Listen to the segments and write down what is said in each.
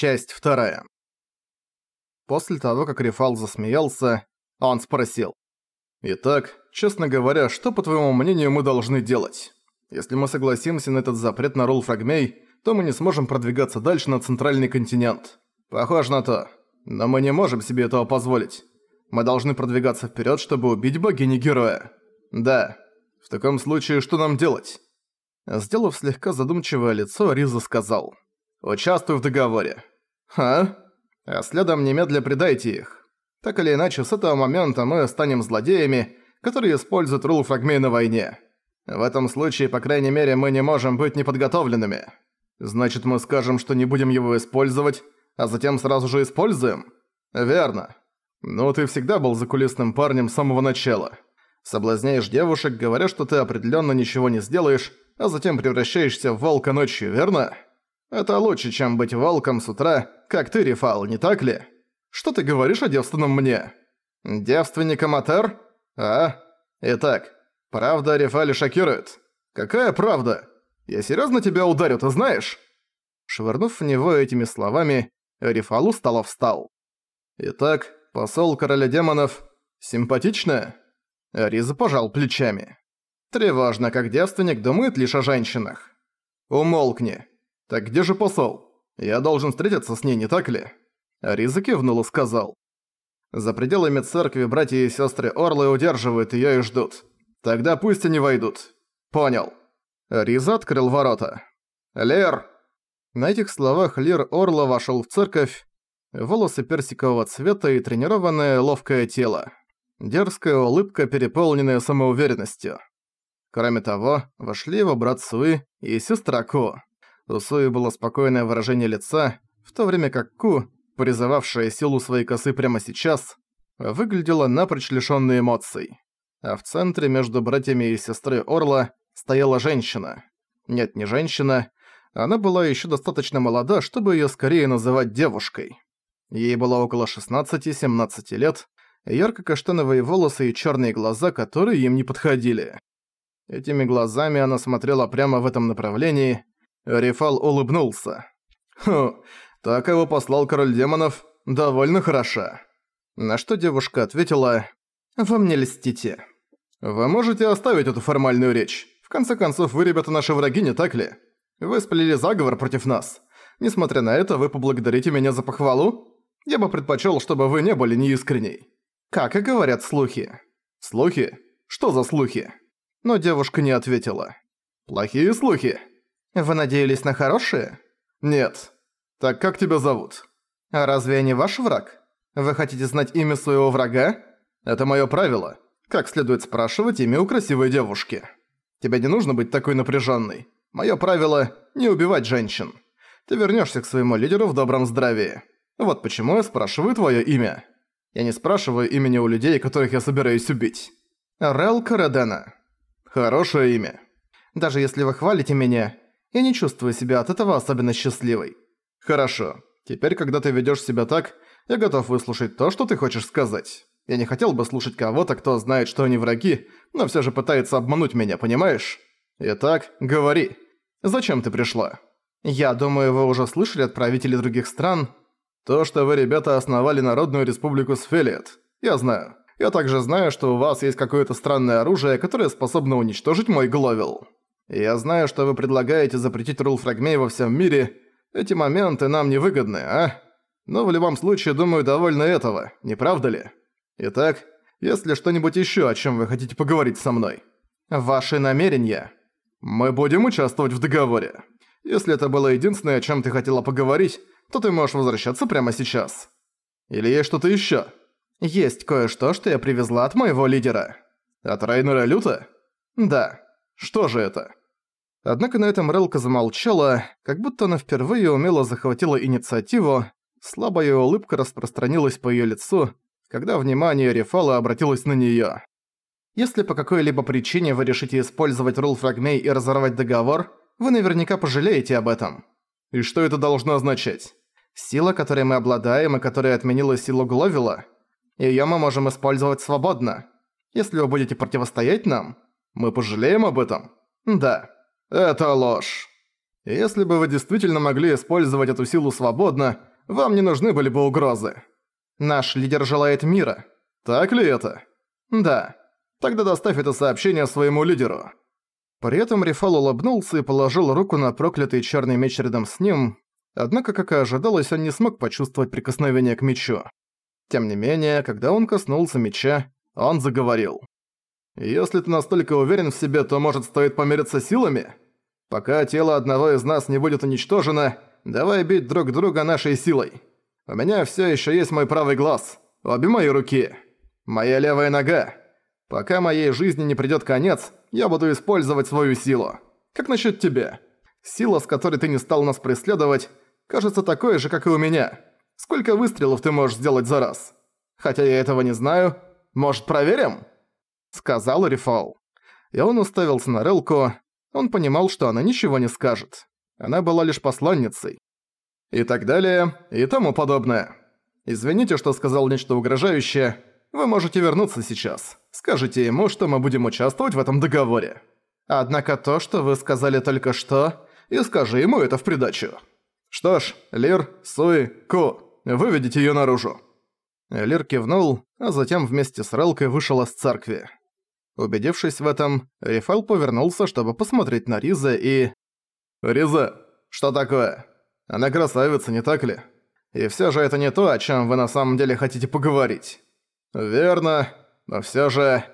Часть вторая. После того, как Рефал засмеялся, он спросил. «Итак, честно говоря, что, по твоему мнению, мы должны делать? Если мы согласимся на этот запрет на ролл фрагмей, то мы не сможем продвигаться дальше на центральный континент. Похоже на то. Но мы не можем себе этого позволить. Мы должны продвигаться вперед, чтобы убить богини-героя. Да. В таком случае, что нам делать?» Сделав слегка задумчивое лицо, Риза сказал. «Участвуй в договоре». «Ха?» А следом немедля предайте их. Так или иначе, с этого момента мы станем злодеями, которые используют рул фрагмей на войне. В этом случае, по крайней мере, мы не можем быть неподготовленными. Значит, мы скажем, что не будем его использовать, а затем сразу же используем? Верно. Ну, ты всегда был закулисным парнем с самого начала. Соблазняешь девушек, говоря, что ты определенно ничего не сделаешь, а затем превращаешься в волка ночью, верно? Это лучше, чем быть волком с утра, как ты, Рефал, не так ли? Что ты говоришь о девственном мне? Девственник Аматер? А? Итак, правда о Рефале шокирует? Какая правда? Я серьёзно тебя ударю, ты знаешь?» Швырнув в него этими словами, Рефал устало встал. «Итак, посол короля демонов симпатичная?» Риза пожал плечами. «Тревожно, как девственник думает лишь о женщинах. Умолкни. Так где же посол? Я должен встретиться с ней, не так ли?» Риза кивнул и сказал. «За пределами церкви братья и сестры Орлы удерживают её и ждут. Тогда пусть они войдут. Понял». Риза открыл ворота. «Лер!» На этих словах Лир Орла вошёл в церковь. Волосы персикового цвета и тренированное ловкое тело. Дерзкая улыбка, переполненная самоуверенностью. Кроме того, вошли его брат Суи и сестра Ку. У Суи было спокойное выражение лица, в то время как Ку, призывавшая силу своей косы прямо сейчас, выглядела напрочь лишённой эмоций. А в центре между братьями и сестрой Орла стояла женщина. Нет, не женщина. Она была ещё достаточно молода, чтобы её скорее называть девушкой. Ей было около 16-17 лет, ярко-каштановые волосы и чёрные глаза, которые им не подходили. Этими глазами она смотрела прямо в этом направлении, Рефал улыбнулся. «Хм, так его послал король демонов. Довольно хороша». На что девушка ответила «Вы мне льстите». «Вы можете оставить эту формальную речь. В конце концов, вы, ребята, наши враги, не так ли? Вы сплели заговор против нас. Несмотря на это, вы поблагодарите меня за похвалу? Я бы предпочел, чтобы вы не были неискренней». «Как и говорят слухи». «Слухи? Что за слухи?» Но девушка не ответила. «Плохие слухи». Вы надеялись на хорошие? Нет. Так как тебя зовут? А разве я не ваш враг? Вы хотите знать имя своего врага? Это моё правило. Как следует спрашивать имя у красивой девушки. Тебе не нужно быть такой напряжённой. Моё правило – не убивать женщин. Ты вернёшься к своему лидеру в добром здравии. Вот почему я спрашиваю твоё имя. Я не спрашиваю имени у людей, которых я собираюсь убить. Рел Карадена. Хорошее имя. Даже если вы хвалите меня, я не чувствую себя от этого особенно счастливой. Хорошо. Теперь, когда ты ведёшь себя так, я готов выслушать то, что ты хочешь сказать. Я не хотел бы слушать кого-то, кто знает, что они враги, но всё же пытается обмануть меня, понимаешь? Итак, говори. Зачем ты пришла? Я думаю, вы уже слышали от правителей других стран то, что вы, ребята, основали Народную Республику Сфелиет. Я знаю. Я также знаю, что у вас есть какое-то странное оружие, которое способно уничтожить мой Гловел. Я знаю, что вы предлагаете запретить рул фрагмей во всем мире. Эти моменты нам невыгодны, а? Но в любом случае, думаю, довольно этого, не правда ли? Итак, если что-нибудь ещё, о чём вы хотите поговорить со мной? Ваши намерения. Мы будем участвовать в договоре. Если это было единственное, о чём ты хотела поговорить, то ты можешь возвращаться прямо сейчас. Или есть что-то ещё? Есть кое-что, что я привезла от моего лидера. От Райнера Люта? Да. Что же это? Однако на этом Релка замолчала, как будто она впервые умело захватила инициативу, слабая улыбка распространилась по её лицу, когда внимание Рефала обратилось на неё. Если по какой-либо причине вы решите использовать рул фрагмей и разорвать договор, вы наверняка пожалеете об этом. И что это должно означать? Сила, которой мы обладаем и которая отменила силу Гловила, её мы можем использовать свободно. Если вы будете противостоять нам, мы пожалеем об этом? Да. Это ложь. Если бы вы действительно могли использовать эту силу свободно, вам не нужны были бы угрозы. Наш лидер желает мира. Так ли это? Да. Тогда доставь это сообщение своему лидеру. При этом Рифал улыбнулся и положил руку на проклятый черный меч рядом с ним, однако, как и ожидалось, он не смог почувствовать прикосновение к мечу. Тем не менее, когда он коснулся меча, он заговорил. «Если ты настолько уверен в себе, то, может, стоит помериться силами? Пока тело одного из нас не будет уничтожено, давай бить друг друга нашей силой. У меня все еще есть мой правый глаз, обе мои руки, моя левая нога. Пока моей жизни не придёт конец, я буду использовать свою силу. Как насчет тебя? Сила, с которой ты не стал нас преследовать, кажется такой же, как и у меня. Сколько выстрелов ты можешь сделать за раз? Хотя я этого не знаю. Может, проверим?» Сказал Рифал. И он уставился на Релку. Он понимал, что она ничего не скажет. Она была лишь посланницей. И так далее, и тому подобное. Извините, что сказал нечто угрожающее. Вы можете вернуться сейчас. Скажите ему, что мы будем участвовать в этом договоре. Однако то, что вы сказали только что, и скажи ему это в придачу. Что ж, Лир, Суи, Ку, выведите её наружу». Лир кивнул, а затем вместе с Релкой вышел из церкви. Убедившись в этом, Рифал повернулся, чтобы посмотреть на Риза и... «Риза, что такое? Она красавица, не так ли? И всё же это не то, о чём вы на самом деле хотите поговорить». «Верно, но всё же...»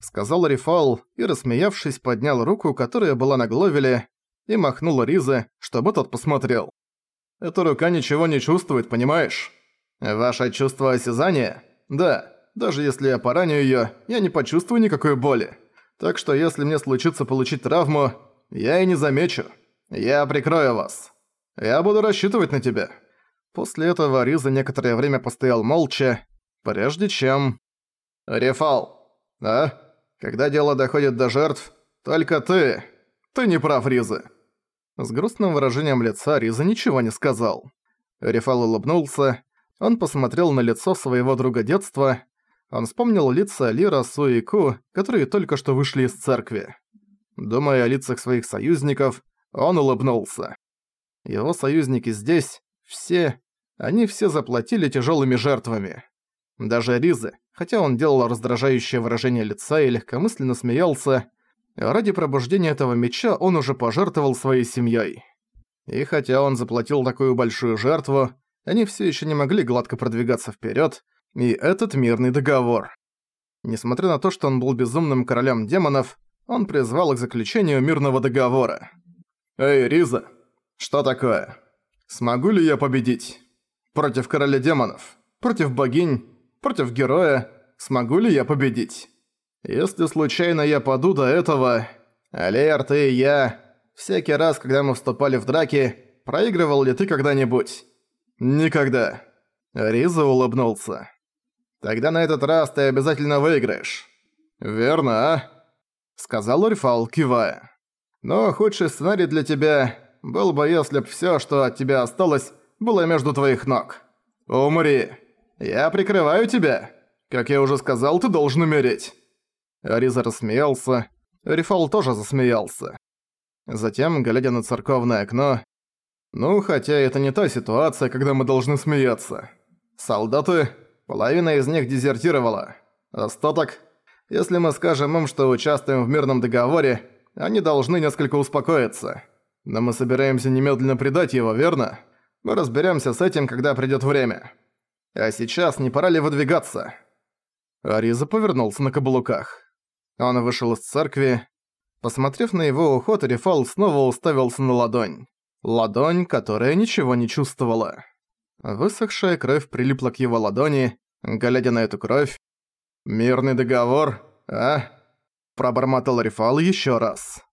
Сказал Рифал и, рассмеявшись, поднял руку, которая была на Гловеле, и махнул Ризе, чтобы тот посмотрел. «Эта рука ничего не чувствует, понимаешь? Ваше чувство осязания? Да, даже если я пораню её, я не почувствую никакой боли. Так что если мне случится получить травму, я и не замечу. Я прикрою вас. Я буду рассчитывать на тебя». После этого Риза некоторое время постоял молча, прежде чем... «Рефал, а? Когда дело доходит до жертв, только ты. Ты не прав, Риза». С грустным выражением лица Риза ничего не сказал. Рефал улыбнулся. Он посмотрел на лицо своего друга детства. Он вспомнил лица Лира, Су и Ку, которые только что вышли из церкви. Думая о лицах своих союзников, он улыбнулся. Его союзники здесь, все, они все заплатили тяжелыми жертвами. Даже Ризы, хотя он делал раздражающее выражение лица и легкомысленно смеялся, ради пробуждения этого меча он уже пожертвовал своей семьей. И хотя он заплатил такую большую жертву, они все еще не могли гладко продвигаться вперед, и этот мирный договор. Несмотря на то, что он был безумным королем демонов, он призвал к заключению мирного договора. «Эй, Риза, что такое? Смогу ли я победить? Против короля демонов? Против богинь? Против героя? Смогу ли я победить? Если случайно я паду до этого... Алер, ты и я... Всякий раз, когда мы вступали в драки, проигрывал ли ты когда-нибудь? Никогда. Риза улыбнулся. Тогда на этот раз ты обязательно выиграешь. Верно, а? Сказал Урфал, кивая. Но худший сценарий для тебя был бы, если б всё, что от тебя осталось, было между твоих ног. Умри. Я прикрываю тебя. Как я уже сказал, ты должен умереть. Ариза рассмеялся. Рифал тоже засмеялся. Затем, глядя на церковное окно, «Ну, хотя это не та ситуация, когда мы должны смеяться. Солдаты, половина из них дезертировала. Остаток, если мы скажем им, что участвуем в мирном договоре, они должны несколько успокоиться. Но мы собираемся немедленно предать его, верно? Мы разберемся с этим, когда придёт время. А сейчас не пора ли выдвигаться?» Ариза повернулся на каблуках. Он вышел из церкви. Посмотрев на его уход, Рефал снова уставился на ладонь. Ладонь, которая ничего не чувствовала. Высохшая кровь прилипла к его ладони, глядя на эту кровь. «Мирный договор, а?» Пробормотал Рефал еще раз.